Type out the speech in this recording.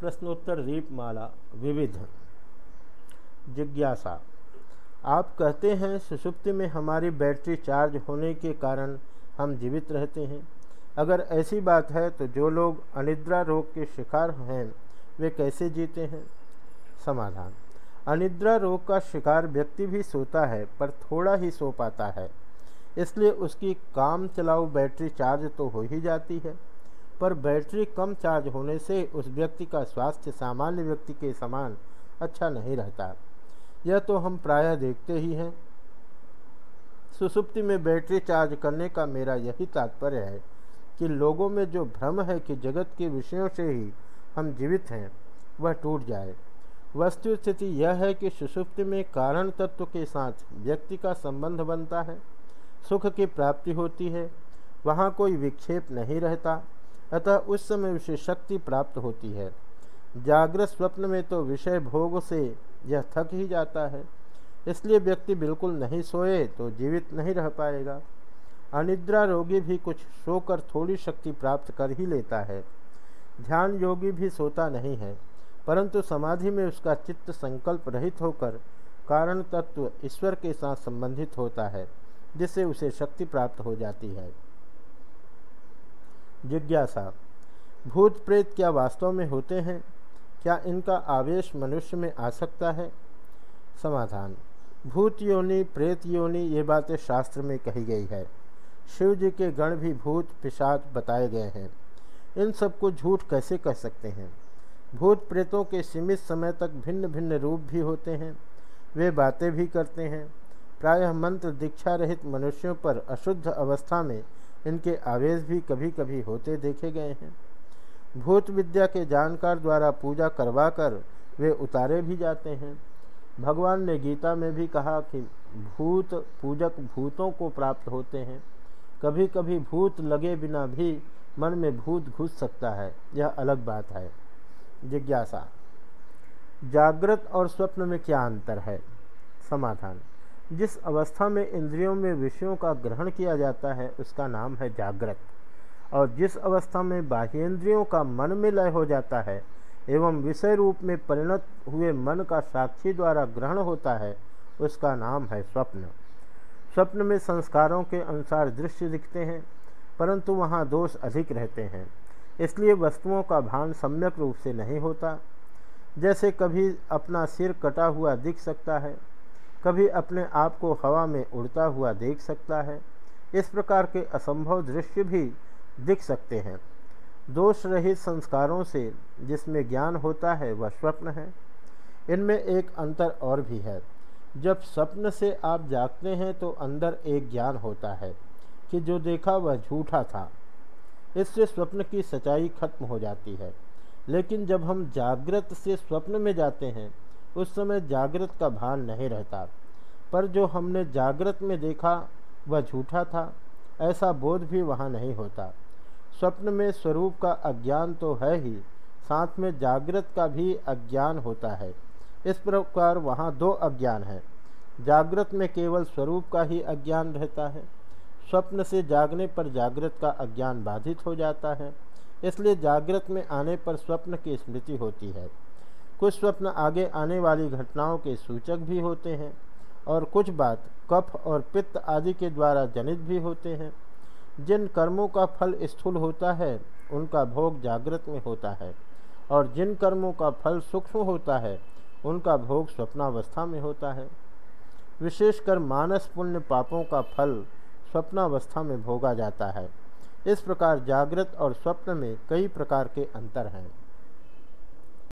प्रश्नोत्तर दीपमाला, विविध जिज्ञासा। आप कहते हैं सुसुप्ति में हमारी बैटरी चार्ज होने के कारण हम जीवित रहते हैं। अगर ऐसी बात है तो जो लोग अनिद्रा रोग के शिकार हैं, वे कैसे जीते हैं? समाधान। अनिद्रा रोग का शिकार व्यक्ति भी सोता है, पर थोड़ा ही सो पाता है। इसलिए उसकी काम चलाऊ बैटरी चार्ज तो हो ही जाती है। पर बैटरी कम चार्ज होने से उस व्यक्ति का स्वास्थ्य सामान्य व्यक्ति के समान अच्छा नहीं रहता। यह तो हम प्रायः देखते ही हैं। सुसुप्ति में बैटरी चार्ज करने का मेरा यही तात्पर्य है कि लोगों में जो भ्रम है कि जगत के विषयों से ही हम जीवित हैं, वह टूट जाए। वस्तु स्थिति यह है कि सुसुप्ति में कारण तत्व के साथ व्यक्ति का संबंध बनता है, सुख की प्राप्ति होती है, वहाँ कोई विक्षेप नहीं रहता। अतः उस समय उसे शक्ति प्राप्त होती है। जागृत स्वप्न में तो विषय भोग से यह थक ही जाता है। इसलिए व्यक्ति बिल्कुल नहीं सोए तो जीवित नहीं रह पाएगा। अनिद्रा रोगी भी कुछ सोकर थोड़ी शक्ति प्राप्त कर ही लेता है। ध्यान योगी भी सोता नहीं है, परंतु समाधि में उसका चित्त संकल्प रहित होकर कारण तत्व ईश्वर के साथ संबंधित होता है, जिससे उसे शक्ति प्राप्त हो जाती है। जिज्ञासा। भूत प्रेत क्या वास्तव में होते हैं? क्या इनका आवेश मनुष्य में आ सकता है? समाधान। भूत योनि प्रेत योनि ये बातें शास्त्र में कही गई है। शिव जी के गण भी भूत, पिशाच बताए गए हैं। इन सबको झूठ कैसे कह सकते हैं? भूत प्रेतों के सीमित समय तक भिन्न भिन्न रूप भी होते हैं। वे बातें भी करते हैं। प्रायः मंत्र दीक्षा रहित मनुष्यों पर अशुद्ध अवस्था में इनके आवेश भी कभी कभी होते देखे गए हैं। भूत विद्या के जानकार द्वारा पूजा करवाकर वे उतारे भी जाते हैं। भगवान ने गीता में भी कहा कि भूत पूजक भूतों को प्राप्त होते हैं। कभी कभी भूत लगे बिना भी मन में भूत घुस सकता है। यह अलग बात है। जिज्ञासा। जागृत और स्वप्न में क्या अंतर है? समाधान। जिस अवस्था में इंद्रियों में विषयों का ग्रहण किया जाता है, उसका नाम है जागृत। और जिस अवस्था में बाह्येंद्रियों का मन में लय हो जाता है एवं विषय रूप में परिणत हुए मन का साक्षी द्वारा ग्रहण होता है, उसका नाम है स्वप्न। स्वप्न में संस्कारों के अनुसार दृश्य दिखते हैं, परंतु वहाँ दोष अधिक रहते हैं, इसलिए वस्तुओं का भान सम्यक रूप से नहीं होता। जैसे कभी अपना सिर कटा हुआ दिख सकता है कभी अपने आप को हवा में उड़ता हुआ देख सकता है। इस प्रकार के असंभव दृश्य भी दिख सकते हैं। दोष रहित संस्कारों से जिसमें ज्ञान होता है, वह स्वप्न है। इनमें एक अंतर और भी है। जब स्वप्न से आप जागते हैं तो अंदर एक ज्ञान होता है कि जो देखा, वह झूठा था। इससे स्वप्न की सच्चाई खत्म हो जाती है। लेकिन जब हम जागृत से स्वप्न में जाते हैं उस समय जागृत का भान नहीं रहता। पर जो हमने जागृत में देखा, वह झूठा था। ऐसा बोध भी वहाँ नहीं होता। स्वप्न में स्वरूप का अज्ञान तो है ही, साथ में जागृत का भी अज्ञान होता है। इस प्रकार वहाँ दो अज्ञान है। जागृत में केवल स्वरूप का ही अज्ञान रहता है। स्वप्न से जागने पर जागृत का अज्ञान बाधित हो जाता है। इसलिए जागृत में आने पर स्वप्न की स्मृति होती है। कुछ स्वप्न आगे आने वाली घटनाओं के सूचक भी होते हैं और कुछ बात कफ और पित्त आदि के द्वारा जनित भी होते हैं। जिन कर्मों का फल स्थूल होता है, उनका भोग जागृत में होता है और जिन कर्मों का फल सूक्ष्म होता है, उनका भोग स्वप्नावस्था में होता है। विशेषकर मानस पुण्य पापों का फल स्वप्नावस्था में भोगा जाता है। इस प्रकार जागृत और स्वप्न में कई प्रकार के अंतर हैं।